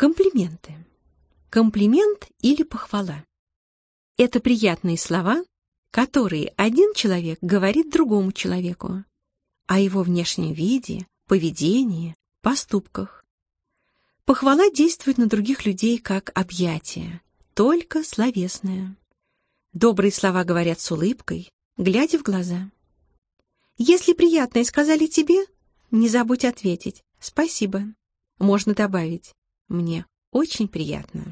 Комплименты. Комплимент или похвала. Это приятные слова, которые один человек говорит другому человеку о его внешнем виде, поведении, поступках. Похвала действует на других людей как объятие, только словесное. Добрые слова говорят с улыбкой, глядя в глаза. Если приятное сказали тебе, не забудь ответить «спасибо». Можно добавить «мне очень приятно».